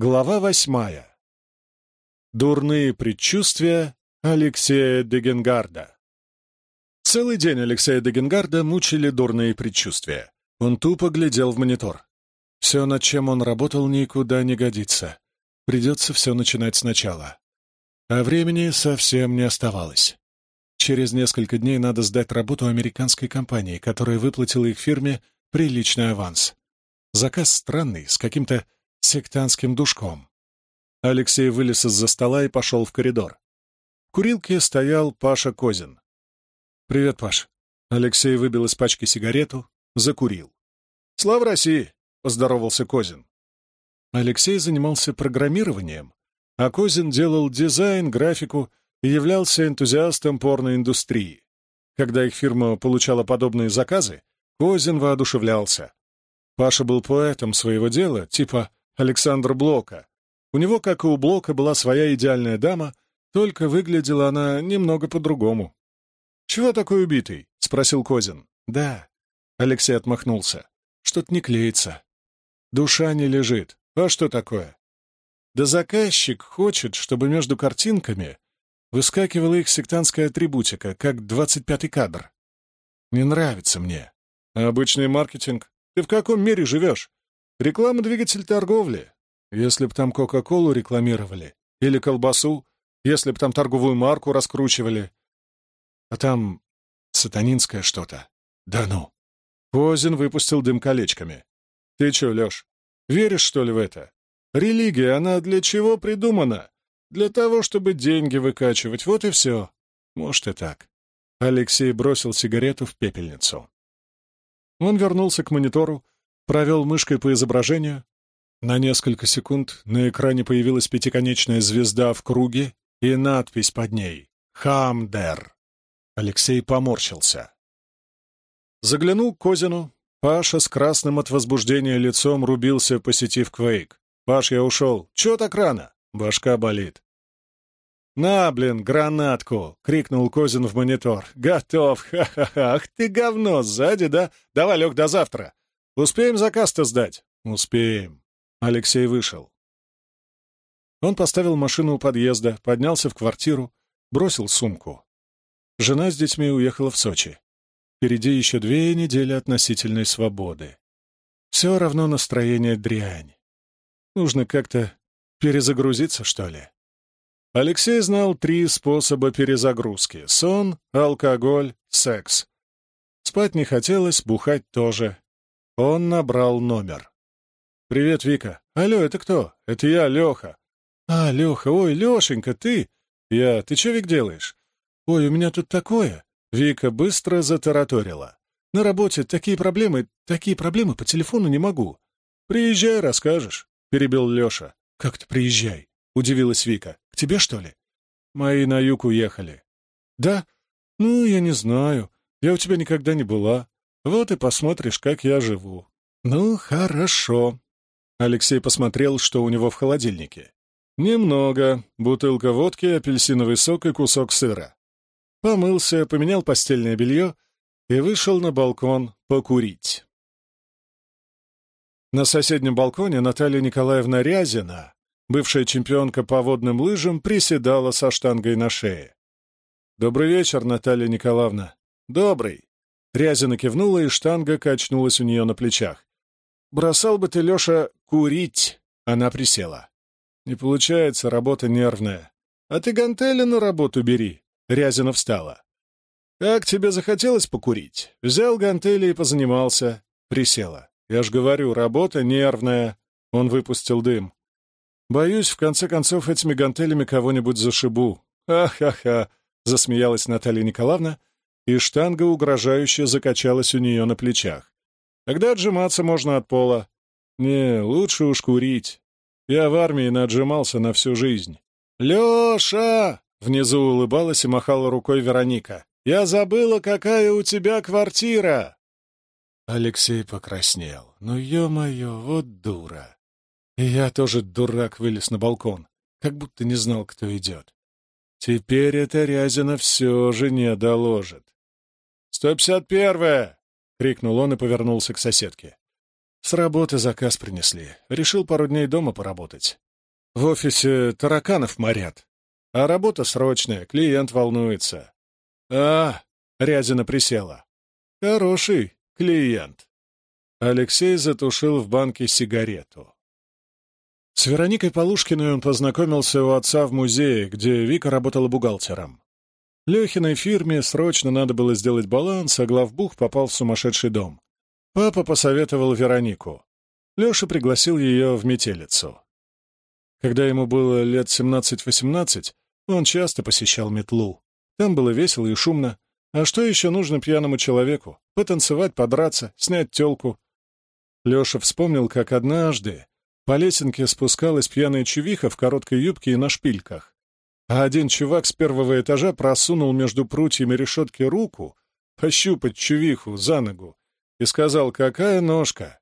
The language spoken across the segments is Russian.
Глава восьмая. Дурные предчувствия Алексея Дегенгарда. Целый день Алексея Дегенгарда мучили дурные предчувствия. Он тупо глядел в монитор. Все, над чем он работал, никуда не годится. Придется все начинать сначала. А времени совсем не оставалось. Через несколько дней надо сдать работу американской компании, которая выплатила их фирме приличный аванс. Заказ странный, с каким-то сектантским душком. Алексей вылез из-за стола и пошел в коридор. В курилке стоял Паша Козин. «Привет, Паш». Алексей выбил из пачки сигарету, закурил. «Слава России!» — поздоровался Козин. Алексей занимался программированием, а Козин делал дизайн, графику и являлся энтузиастом порноиндустрии. Когда их фирма получала подобные заказы, Козин воодушевлялся. Паша был поэтом своего дела, типа Александра Блока. У него, как и у Блока, была своя идеальная дама, только выглядела она немного по-другому. «Чего такой убитый?» — спросил Козин. «Да». Алексей отмахнулся. «Что-то не клеится. Душа не лежит. А что такое?» «Да заказчик хочет, чтобы между картинками выскакивала их сектантская атрибутика, как двадцать пятый кадр. Не нравится мне. А обычный маркетинг? Ты в каком мире живешь? Реклама — двигатель торговли. Если б там Кока-Колу рекламировали, или колбасу, если б там торговую марку раскручивали. А там сатанинское что-то. Да ну. Козин выпустил дым колечками. Ты чё, Лёш, веришь, что ли, в это? Религия, она для чего придумана? Для того, чтобы деньги выкачивать, вот и все. Может, и так. Алексей бросил сигарету в пепельницу. Он вернулся к монитору, провел мышкой по изображению. На несколько секунд на экране появилась пятиконечная звезда в круге и надпись под ней «Хамдер». Алексей поморщился. Заглянул к Козину. Паша с красным от возбуждения лицом рубился, посетив Квейк. «Паш, я ушел. Чего так рано?» Башка болит. «На, блин, гранатку!» — крикнул Козин в монитор. «Готов! Ха-ха-ха! Ах ты говно! Сзади, да? Давай, Лег, до завтра! Успеем заказ-то сдать?» «Успеем!» Алексей вышел. Он поставил машину у подъезда, поднялся в квартиру, бросил сумку. Жена с детьми уехала в Сочи. Впереди еще две недели относительной свободы. Все равно настроение дрянь. Нужно как-то перезагрузиться, что ли. Алексей знал три способа перезагрузки — сон, алкоголь, секс. Спать не хотелось, бухать тоже. Он набрал номер. «Привет, Вика. Алло, это кто? Это я, Леха». «А, Леха, ой, Лешенька, ты?» «Я. Ты что, Вик, делаешь?» «Ой, у меня тут такое». Вика быстро затараторила. «На работе такие проблемы, такие проблемы, по телефону не могу». «Приезжай, расскажешь», — перебил Леша. «Как ты приезжай?» удивилась Вика. «К тебе, что ли?» «Мои на юг уехали». «Да? Ну, я не знаю. Я у тебя никогда не была. Вот и посмотришь, как я живу». «Ну, хорошо». Алексей посмотрел, что у него в холодильнике. «Немного. Бутылка водки, апельсиновый сок и кусок сыра». Помылся, поменял постельное белье и вышел на балкон покурить. На соседнем балконе Наталья Николаевна Рязина Бывшая чемпионка по водным лыжам приседала со штангой на шее. «Добрый вечер, Наталья Николаевна». «Добрый». Рязина кивнула, и штанга качнулась у нее на плечах. «Бросал бы ты, Леша, курить!» Она присела. «Не получается, работа нервная. А ты гантели на работу бери!» Рязина встала. «Как тебе захотелось покурить?» Взял гантели и позанимался. Присела. «Я ж говорю, работа нервная». Он выпустил дым. Боюсь, в конце концов, этими гантелями кого-нибудь зашибу. Ха-ха-ха!» — засмеялась Наталья Николаевна, и штанга угрожающе закачалась у нее на плечах. «Когда отжиматься можно от пола?» «Не, лучше уж курить. Я в армии наотжимался на всю жизнь». «Леша!» — внизу улыбалась и махала рукой Вероника. «Я забыла, какая у тебя квартира!» Алексей покраснел. «Ну, ё-моё, вот дура!» И я тоже, дурак, вылез на балкон, как будто не знал, кто идет. Теперь эта Рязина все же не доложит. «Сто пятьдесят первое!» — крикнул он и повернулся к соседке. С работы заказ принесли. Решил пару дней дома поработать. В офисе тараканов морят. А работа срочная, клиент волнуется. А, Рязина присела. Хороший клиент. Алексей затушил в банке сигарету. С Вероникой Полушкиной он познакомился у отца в музее, где Вика работала бухгалтером. Лехиной фирме срочно надо было сделать баланс, а главбух попал в сумасшедший дом. Папа посоветовал Веронику. Леша пригласил ее в метелицу. Когда ему было лет 17-18, он часто посещал метлу. Там было весело и шумно. А что еще нужно пьяному человеку? Потанцевать, подраться, снять телку. Леша вспомнил, как однажды по лесенке спускалась пьяная чувиха в короткой юбке и на шпильках. А один чувак с первого этажа просунул между прутьями решетки руку, пощупать чувиху за ногу, и сказал, какая ножка.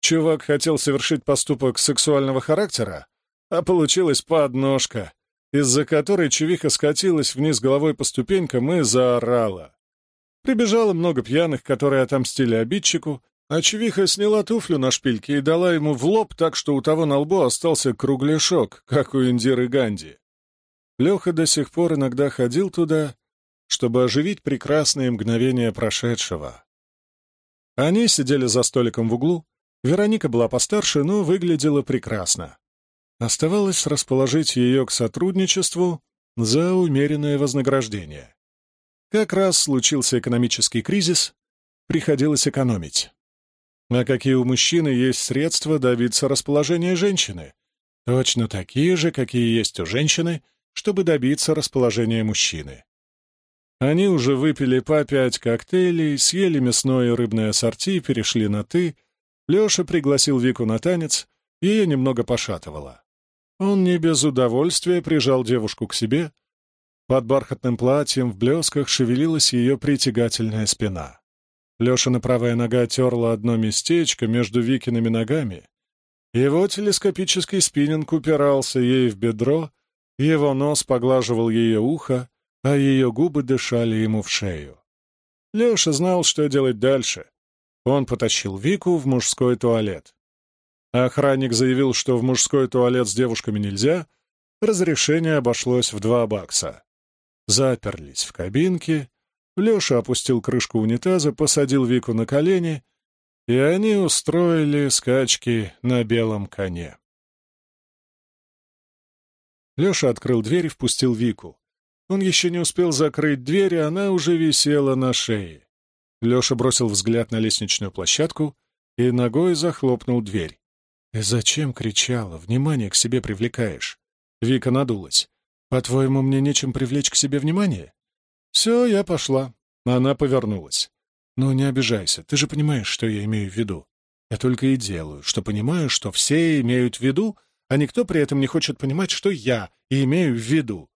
Чувак хотел совершить поступок сексуального характера, а получилась подножка, из-за которой чувиха скатилась вниз головой по ступенькам и заорала. Прибежало много пьяных, которые отомстили обидчику, а чувиха сняла туфлю на шпильке и дала ему в лоб так, что у того на лбу остался кругляшок, как у Индиры Ганди. Леха до сих пор иногда ходил туда, чтобы оживить прекрасные мгновения прошедшего. Они сидели за столиком в углу, Вероника была постарше, но выглядела прекрасно. Оставалось расположить ее к сотрудничеству за умеренное вознаграждение. Как раз случился экономический кризис, приходилось экономить. А какие у мужчины есть средства добиться расположения женщины? Точно такие же, какие есть у женщины, чтобы добиться расположения мужчины. Они уже выпили по пять коктейлей, съели мясное и рыбное ассорти, перешли на «ты». Леша пригласил Вику на танец, ее немного пошатывало. Он не без удовольствия прижал девушку к себе. Под бархатным платьем в блесках шевелилась ее притягательная спина. Лешина правая нога терла одно местечко между Викиными ногами. Его телескопический спиннинг упирался ей в бедро, его нос поглаживал ее ухо, а ее губы дышали ему в шею. Леша знал, что делать дальше. Он потащил Вику в мужской туалет. Охранник заявил, что в мужской туалет с девушками нельзя, разрешение обошлось в два бакса. Заперлись в кабинке, Леша опустил крышку унитаза, посадил Вику на колени, и они устроили скачки на белом коне. Леша открыл дверь и впустил Вику. Он еще не успел закрыть дверь, и она уже висела на шее. Леша бросил взгляд на лестничную площадку и ногой захлопнул дверь. «Зачем кричала? Внимание к себе привлекаешь». Вика надулась. «По-твоему, мне нечем привлечь к себе внимание?» «Все, я пошла». Она повернулась. «Ну, не обижайся, ты же понимаешь, что я имею в виду. Я только и делаю, что понимаю, что все имеют в виду, а никто при этом не хочет понимать, что я имею в виду».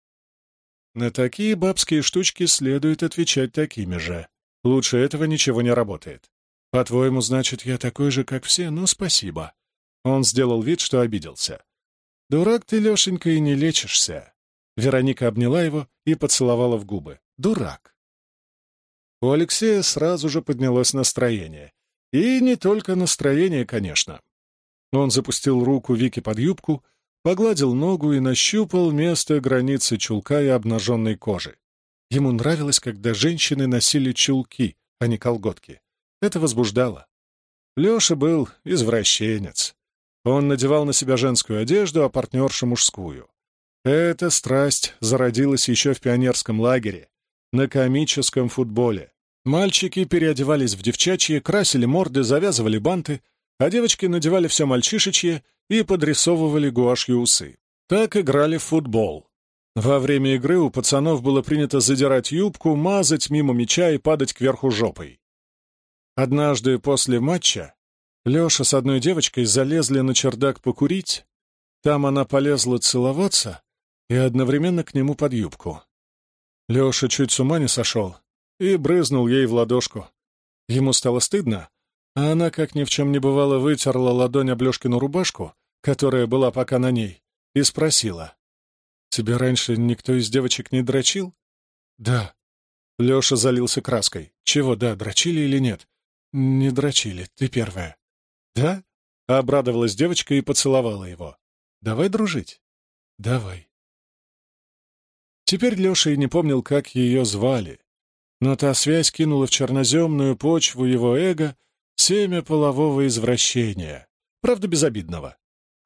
На такие бабские штучки следует отвечать такими же. Лучше этого ничего не работает. По-твоему, значит, я такой же, как все? Ну, спасибо. Он сделал вид, что обиделся. «Дурак ты, Лешенька, и не лечишься». Вероника обняла его и поцеловала в губы. «Дурак». У Алексея сразу же поднялось настроение. И не только настроение, конечно. Он запустил руку Вики под юбку, погладил ногу и нащупал место границы чулка и обнаженной кожи. Ему нравилось, когда женщины носили чулки, а не колготки. Это возбуждало. Леша был извращенец. Он надевал на себя женскую одежду, а партнерша — мужскую. Эта страсть зародилась еще в пионерском лагере, на комическом футболе. Мальчики переодевались в девчачьи, красили морды, завязывали банты, а девочки надевали все мальчишечье и подрисовывали гуашью усы. Так играли в футбол. Во время игры у пацанов было принято задирать юбку, мазать мимо мяча и падать кверху жопой. Однажды после матча Леша с одной девочкой залезли на чердак покурить. Там она полезла целоваться и одновременно к нему под юбку. Леша чуть с ума не сошел и брызнул ей в ладошку. Ему стало стыдно, а она, как ни в чем не бывало, вытерла ладонь об Лешкину рубашку, которая была пока на ней, и спросила. «Тебе раньше никто из девочек не дрочил?» «Да». Леша залился краской. «Чего, да, дрочили или нет?» «Не дрочили, ты первая». «Да?» — обрадовалась девочка и поцеловала его. Давай дружить. Давай. Теперь Леша и не помнил, как ее звали, но та связь кинула в черноземную почву его эго семя полового извращения, правда безобидного.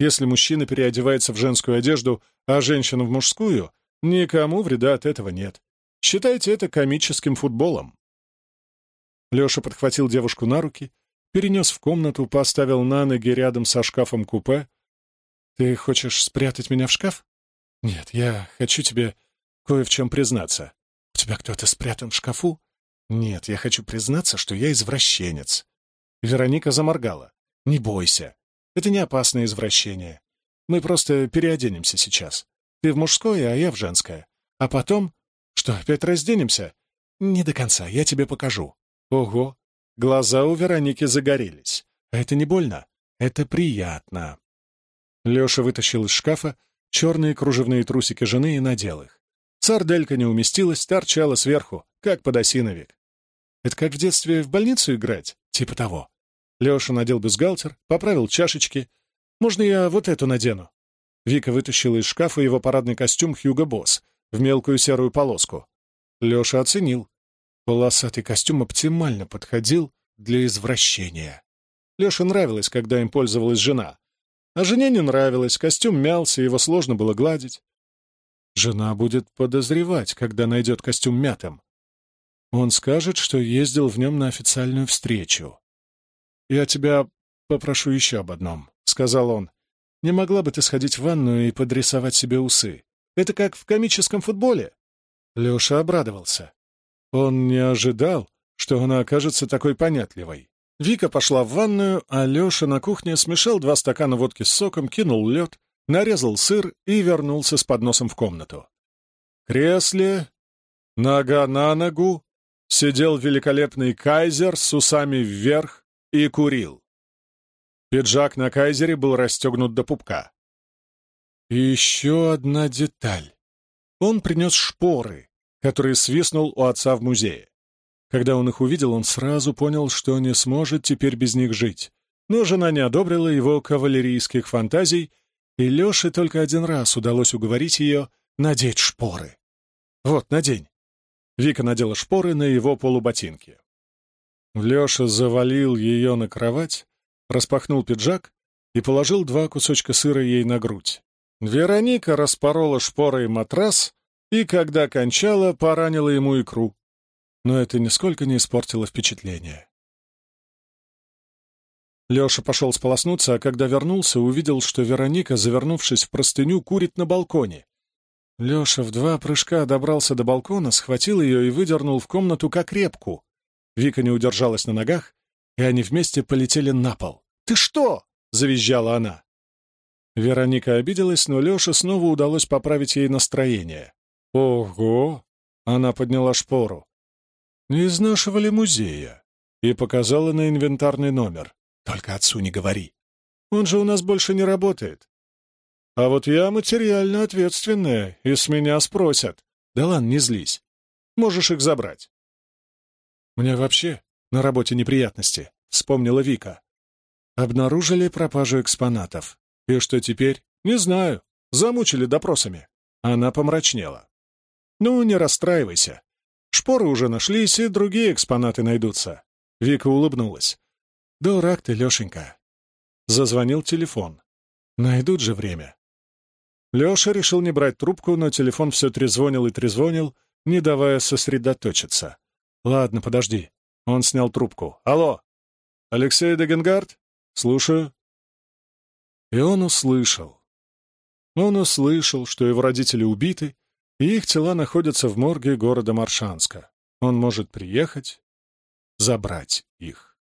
Если мужчина переодевается в женскую одежду, а женщина в мужскую, никому вреда от этого нет. Считайте это комическим футболом. Леша подхватил девушку на руки, перенес в комнату, поставил на ноги рядом со шкафом купе. «Ты хочешь спрятать меня в шкаф?» «Нет, я хочу тебе кое в чем признаться. У тебя кто-то спрятан в шкафу?» «Нет, я хочу признаться, что я извращенец». Вероника заморгала. «Не бойся. Это не опасное извращение. Мы просто переоденемся сейчас. Ты в мужское, а я в женское. А потом... Что, опять разденемся? Не до конца, я тебе покажу. Ого! Глаза у Вероники загорелись. Это не больно? Это приятно. Леша вытащил из шкафа черные кружевные трусики жены и надел их. Сарделька не уместилась, торчала сверху, как подосиновик. Это как в детстве в больницу играть? Типа того. Леша надел бюстгальтер, поправил чашечки. «Можно я вот эту надену?» Вика вытащила из шкафа его парадный костюм Хьюго Босс в мелкую серую полоску. Леша оценил. Полосатый костюм оптимально подходил для извращения. Леше нравилось, когда им пользовалась жена. А жене не нравилось, костюм мялся, его сложно было гладить. Жена будет подозревать, когда найдет костюм мятым. Он скажет, что ездил в нем на официальную встречу. «Я тебя попрошу еще об одном», — сказал он. «Не могла бы ты сходить в ванную и подрисовать себе усы? Это как в комическом футболе». Леша обрадовался. Он не ожидал, что она окажется такой понятливой. Вика пошла в ванную, а Леша на кухне смешал два стакана водки с соком, кинул лед, нарезал сыр и вернулся с подносом в комнату. Кресле, нога на ногу, сидел великолепный кайзер с усами вверх, и курил. Пиджак на кайзере был расстегнут до пупка. И еще одна деталь. Он принес шпоры, которые свистнул у отца в музее. Когда он их увидел, он сразу понял, что не сможет теперь без них жить. Но жена не одобрила его кавалерийских фантазий, и Леше только один раз удалось уговорить ее надеть шпоры. «Вот, надень». Вика надела шпоры на его полуботинки. Леша завалил ее на кровать, распахнул пиджак и положил два кусочка сыра ей на грудь. Вероника распорола шпорой матрас и, когда кончала, поранила ему икру. Но это нисколько не испортило впечатление. Леша пошел сполоснуться, а когда вернулся, увидел, что Вероника, завернувшись в простыню, курит на балконе. Леша в два прыжка добрался до балкона, схватил ее и выдернул в комнату как репку. Вика не удержалась на ногах, и они вместе полетели на пол. «Ты что?» — завизжала она. Вероника обиделась, но Леше снова удалось поправить ей настроение. «Ого!» — она подняла шпору. «Не из нашего ли музея?» и показала на инвентарный номер. «Только отцу не говори. Он же у нас больше не работает. А вот я материально ответственная, и с меня спросят. Да ладно, не злись. Можешь их забрать. «Мне вообще на работе неприятности», — вспомнила Вика. Обнаружили пропажу экспонатов. И что теперь? Не знаю. Замучили допросами. Она помрачнела. «Ну, не расстраивайся. Шпоры уже нашлись, и другие экспонаты найдутся». Вика улыбнулась. «Дурак ты, Лешенька». Зазвонил телефон. Найдут же время. Леша решил не брать трубку, но телефон все трезвонил и трезвонил, не давая сосредоточиться. «Ладно, подожди». Он снял трубку. «Алло! Алексей Дегенгард? Слушаю». И он услышал. Он услышал, что его родители убиты, и их тела находятся в морге города Маршанска. Он может приехать, забрать их.